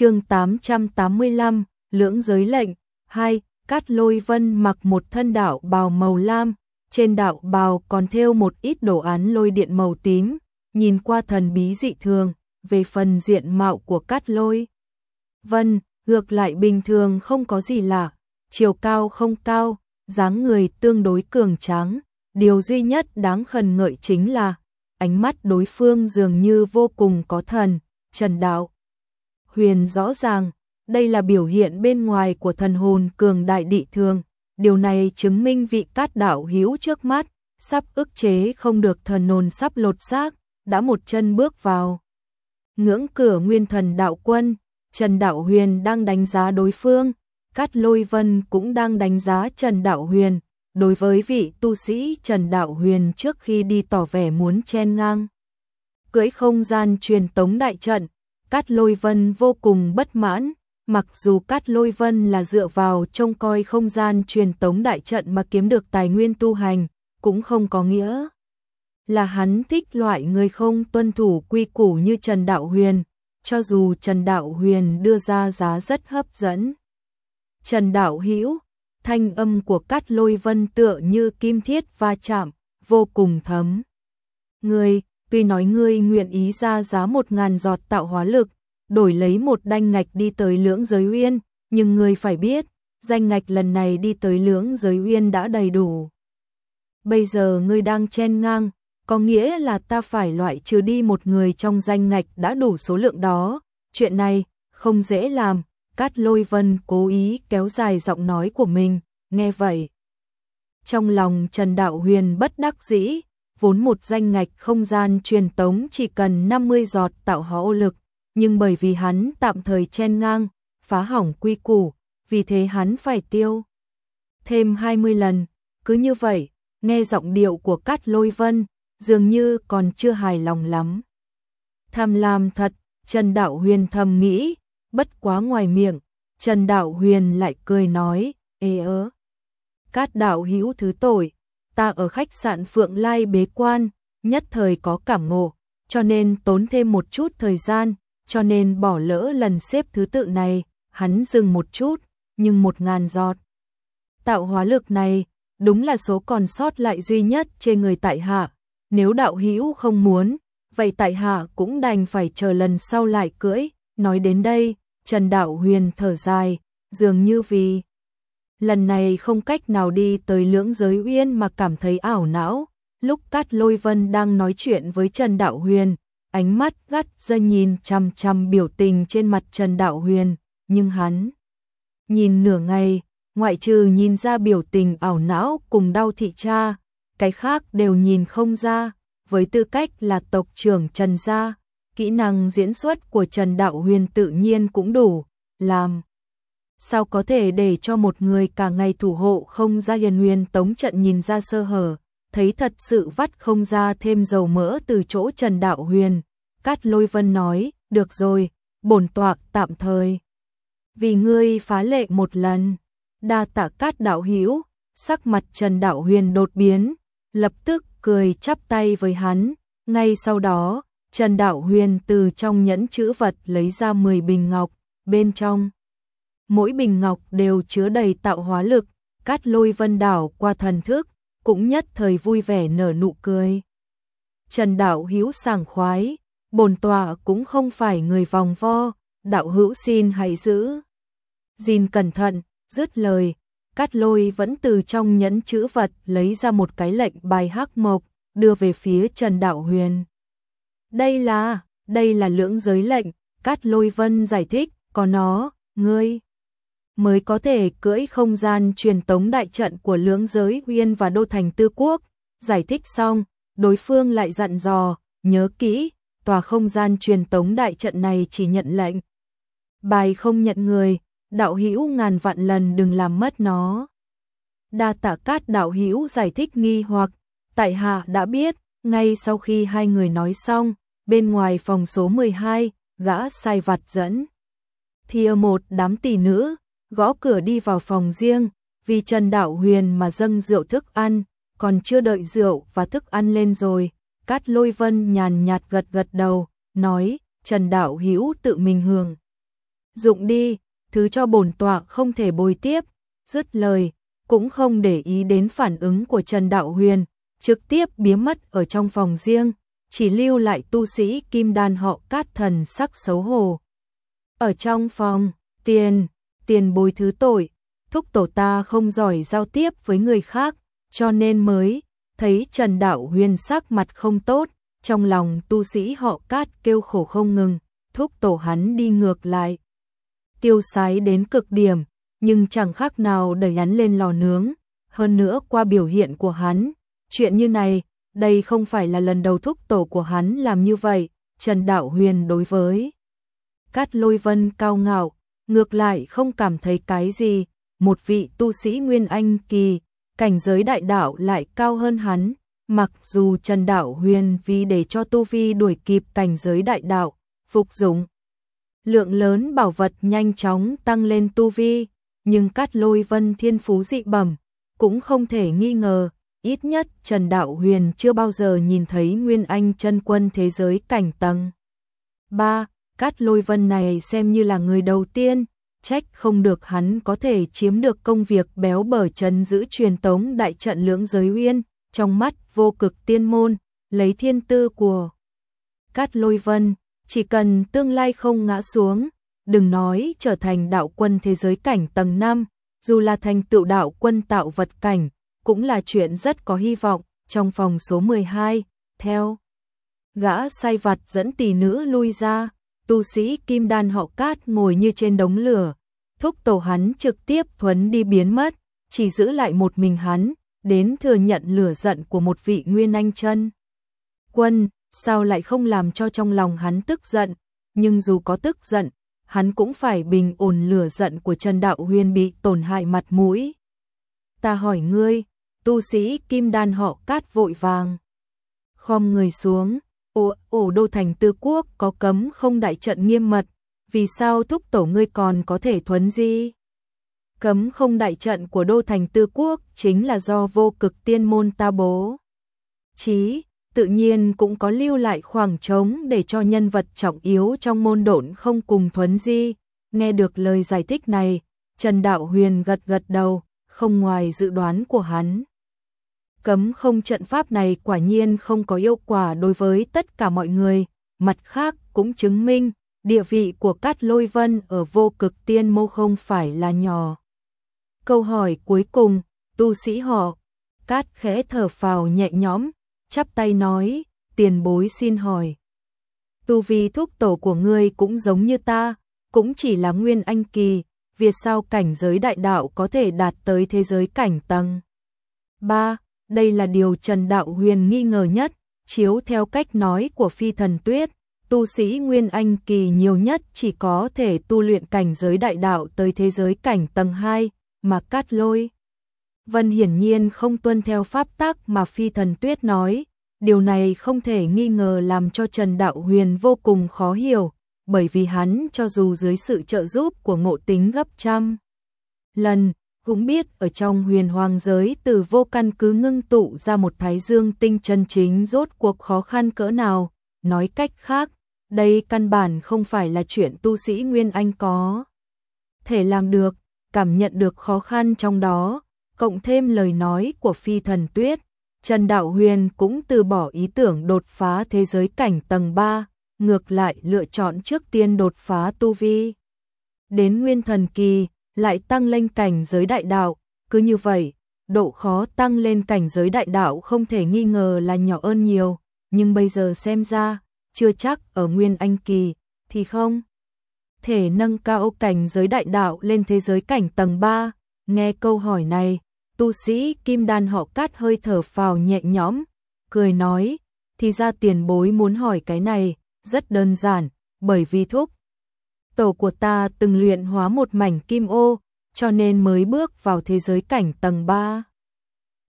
chương 885, lưỡng giới lệnh, 2, Cát Lôi Vân mặc một thân đạo bào màu lam, trên đạo bào còn thêu một ít đồ án lôi điện màu tím, nhìn qua thần bí dị thường, về phần diện mạo của Cát Lôi. Vân, ngược lại bình thường không có gì lạ, chiều cao không cao, dáng người tương đối cường tráng, điều duy nhất đáng khẩn ngợi chính là ánh mắt đối phương dường như vô cùng có thần, Trần Đạo. Huyền rõ ràng, đây là biểu hiện bên ngoài của thần hồn cường đại địa thường, điều này chứng minh vị cát đạo hiếu trước mắt, sắp ức chế không được thần hồn sắp lột xác, đã một chân bước vào. Ngưỡng cửa nguyên thần đạo quân, Trần Đạo Huyền đang đánh giá đối phương, Cát Lôi Vân cũng đang đánh giá Trần Đạo Huyền, đối với vị tu sĩ Trần Đạo Huyền trước khi đi tỏ vẻ muốn chen ngang. Cưỡi không gian truyền tống đại trận, Cát Lôi Vân vô cùng bất mãn, mặc dù Cát Lôi Vân là dựa vào trông coi không gian truyền tống đại trận mà kiếm được tài nguyên tu hành, cũng không có nghĩa là hắn thích loại người không tuân thủ quy củ như Trần Đạo Huyền, cho dù Trần Đạo Huyền đưa ra giá rất hấp dẫn. Trần Đạo Hữu thanh âm của Cát Lôi Vân tựa như kim thiết va chạm, vô cùng thấm. người tuy nói ngươi nguyện ý ra giá một ngàn giọt tạo hóa lực, đổi lấy một đanh ngạch đi tới lưỡng giới uyên, nhưng ngươi phải biết, danh ngạch lần này đi tới lưỡng giới uyên đã đầy đủ. Bây giờ ngươi đang chen ngang, có nghĩa là ta phải loại trừ đi một người trong danh ngạch đã đủ số lượng đó, chuyện này không dễ làm, Cát Lôi Vân cố ý kéo dài giọng nói của mình, nghe vậy. Trong lòng Trần Đạo Huyền bất đắc dĩ, vốn một danh ngạch không gian truyền tống chỉ cần 50 giọt tạo hóa ô lực, nhưng bởi vì hắn tạm thời chen ngang, phá hỏng quy củ, vì thế hắn phải tiêu. Thêm 20 lần, cứ như vậy, nghe giọng điệu của Cát Lôi Vân, dường như còn chưa hài lòng lắm. Tham lam thật, Trần Đạo Huyền thầm nghĩ, bất quá ngoài miệng, Trần Đạo Huyền lại cười nói, ê ớ. Cát đạo hữu thứ tội, ta ở khách sạn Phượng Lai bế quan, nhất thời có cảm ngộ, cho nên tốn thêm một chút thời gian, cho nên bỏ lỡ lần xếp thứ tự này, hắn dừng một chút, nhưng một ngàn giọt. Tạo hóa lực này, đúng là số còn sót lại duy nhất trên người tại hạ, nếu đạo hữu không muốn, vậy tại hạ cũng đành phải chờ lần sau lại cưỡi, nói đến đây, Trần Đạo Huyền thở dài, dường như vì lần này không cách nào đi tới lưỡng giới uyên mà cảm thấy ảo não. Lúc Cát Lôi Vân đang nói chuyện với Trần Đạo Huyền, ánh mắt gắt ra nhìn chăm chăm biểu tình trên mặt Trần Đạo Huyền, nhưng hắn nhìn nửa ngày, ngoại trừ nhìn ra biểu tình ảo não cùng đau thị cha, cái khác đều nhìn không ra, với tư cách là tộc trưởng Trần gia, kỹ năng diễn xuất của Trần Đạo Huyền tự nhiên cũng đủ, làm. Sao có thể để cho một người cả ngày thủ hộ không ra hiền huyền tống trận nhìn ra sơ hở, thấy thật sự vắt không ra thêm dầu mỡ từ chỗ Trần Đạo Huyền. Cát Lôi Vân nói, được rồi, bổn tọa tạm thời. Vì ngươi phá lệ một lần, đa tạ Cát Đạo Hữu sắc mặt Trần Đạo Huyền đột biến, lập tức cười chắp tay với hắn, ngay sau đó, Trần Đạo Huyền từ trong nhẫn chữ vật lấy ra 10 bình ngọc, bên trong. Mỗi bình ngọc đều chứa đầy tạo hóa lực, cát lôi vân đảo qua thần thức, cũng nhất thời vui vẻ nở nụ cười. Trần Đạo Hiếu sảng khoái, bồn tọa cũng không phải người vòng vo, đạo hữu xin hãy giữ. Dìn cẩn thận, dứt lời, cát lôi vẫn từ trong nhẫn chữ vật lấy ra một cái lệnh bài hắc mộc, đưa về phía Trần Đạo Huyền. Đây là, đây là lưỡng giới lệnh, Cát Lôi Vân giải thích, có nó, ngươi mới có thể cưỡi không gian truyền tống đại trận của lưỡng giới Uyên và Đô Thành Tư Quốc. Giải thích xong, đối phương lại dặn dò, nhớ kỹ, tòa không gian truyền tống đại trận này chỉ nhận lệnh. Bài không nhận người, đạo hữu ngàn vạn lần đừng làm mất nó. Đa tạ cát đạo hữu giải thích nghi hoặc, tại hạ đã biết, ngay sau khi hai người nói xong, bên ngoài phòng số 12, gã sai vặt dẫn. Thìa một đám tỷ nữ, gõ cửa đi vào phòng riêng, vì Trần Đạo Huyền mà dâng rượu thức ăn, còn chưa đợi rượu và thức ăn lên rồi. Cát lôi vân nhàn nhạt gật gật đầu, nói, Trần Đạo Hữu tự mình hưởng. Dụng đi, thứ cho bổn tọa không thể bồi tiếp, dứt lời, cũng không để ý đến phản ứng của Trần Đạo Huyền, trực tiếp biến mất ở trong phòng riêng, chỉ lưu lại tu sĩ kim đan họ cát thần sắc xấu hổ. Ở trong phòng, tiền, tiền bồi thứ tội, thúc tổ ta không giỏi giao tiếp với người khác, cho nên mới thấy Trần Đạo Huyền sắc mặt không tốt, trong lòng tu sĩ họ cát kêu khổ không ngừng, thúc tổ hắn đi ngược lại. Tiêu sái đến cực điểm, nhưng chẳng khác nào đẩy hắn lên lò nướng, hơn nữa qua biểu hiện của hắn, chuyện như này, đây không phải là lần đầu thúc tổ của hắn làm như vậy, Trần Đạo Huyền đối với Cát Lôi Vân cao ngạo, ngược lại không cảm thấy cái gì, một vị tu sĩ Nguyên Anh kỳ, cảnh giới đại đạo lại cao hơn hắn, mặc dù Trần Đạo Huyền vì để cho tu vi đuổi kịp cảnh giới đại đạo, phục dụng lượng lớn bảo vật nhanh chóng tăng lên tu vi, nhưng Cát Lôi Vân thiên phú dị bẩm, cũng không thể nghi ngờ, ít nhất Trần Đạo Huyền chưa bao giờ nhìn thấy Nguyên Anh chân quân thế giới cảnh tầng. 3. Cát Lôi Vân này xem như là người đầu tiên, trách không được hắn có thể chiếm được công việc béo bở chân giữ truyền tống đại trận lưỡng giới uyên, trong mắt vô cực tiên môn, lấy thiên tư của Cát Lôi Vân, chỉ cần tương lai không ngã xuống, đừng nói trở thành đạo quân thế giới cảnh tầng 5, dù là thành tựu đạo quân tạo vật cảnh, cũng là chuyện rất có hy vọng, trong phòng số 12, theo. Gã say vặt dẫn tỷ nữ lui ra, tu sĩ kim đan họ cát ngồi như trên đống lửa, thúc tổ hắn trực tiếp thuấn đi biến mất, chỉ giữ lại một mình hắn, đến thừa nhận lửa giận của một vị nguyên anh chân. Quân, sao lại không làm cho trong lòng hắn tức giận, nhưng dù có tức giận, hắn cũng phải bình ổn lửa giận của Trần Đạo Huyền bị tổn hại mặt mũi. Ta hỏi ngươi, tu sĩ kim đan họ cát vội vàng. Khom người xuống, ổ, ổ đô thành tư quốc có cấm không đại trận nghiêm mật, vì sao thúc tổ ngươi còn có thể thuấn di? Cấm không đại trận của đô thành tư quốc chính là do vô cực tiên môn ta bố. Chí, tự nhiên cũng có lưu lại khoảng trống để cho nhân vật trọng yếu trong môn độn không cùng thuấn di. Nghe được lời giải thích này, Trần Đạo Huyền gật gật đầu, không ngoài dự đoán của hắn. Cấm không trận pháp này quả nhiên không có hiệu quả đối với tất cả mọi người, mặt khác cũng chứng minh địa vị của Cát Lôi Vân ở vô cực tiên mô không phải là nhỏ. Câu hỏi cuối cùng, tu sĩ họ, Cát khẽ thở phào nhẹ nhõm, chắp tay nói, tiền bối xin hỏi. Tu vi thúc tổ của ngươi cũng giống như ta, cũng chỉ là nguyên anh kỳ, việc sao cảnh giới đại đạo có thể đạt tới thế giới cảnh tầng. 3. Đây là điều Trần Đạo Huyền nghi ngờ nhất, chiếu theo cách nói của phi thần tuyết, tu sĩ Nguyên Anh kỳ nhiều nhất chỉ có thể tu luyện cảnh giới đại đạo tới thế giới cảnh tầng 2, mà cát lôi. Vân hiển nhiên không tuân theo pháp tắc mà phi thần tuyết nói, điều này không thể nghi ngờ làm cho Trần Đạo Huyền vô cùng khó hiểu, bởi vì hắn cho dù dưới sự trợ giúp của ngộ tính gấp trăm lần, cũng biết ở trong huyền hoàng giới từ vô căn cứ ngưng tụ ra một thái dương tinh chân chính rốt cuộc khó khăn cỡ nào, nói cách khác, đây căn bản không phải là chuyện tu sĩ Nguyên Anh có. Thể làm được, cảm nhận được khó khăn trong đó, cộng thêm lời nói của phi thần tuyết, Trần Đạo Huyền cũng từ bỏ ý tưởng đột phá thế giới cảnh tầng 3, ngược lại lựa chọn trước tiên đột phá tu vi. Đến nguyên thần kỳ, lại tăng lên cảnh giới đại đạo, cứ như vậy, độ khó tăng lên cảnh giới đại đạo không thể nghi ngờ là nhỏ hơn nhiều, nhưng bây giờ xem ra, chưa chắc ở nguyên anh kỳ, thì không. Thể nâng cao cảnh giới đại đạo lên thế giới cảnh tầng 3, nghe câu hỏi này, tu sĩ kim đan họ cát hơi thở phào nhẹ nhõm, cười nói, thì ra tiền bối muốn hỏi cái này, rất đơn giản, bởi vì thúc. Tổ của ta từng luyện hóa một mảnh kim ô, cho nên mới bước vào thế giới cảnh tầng 3.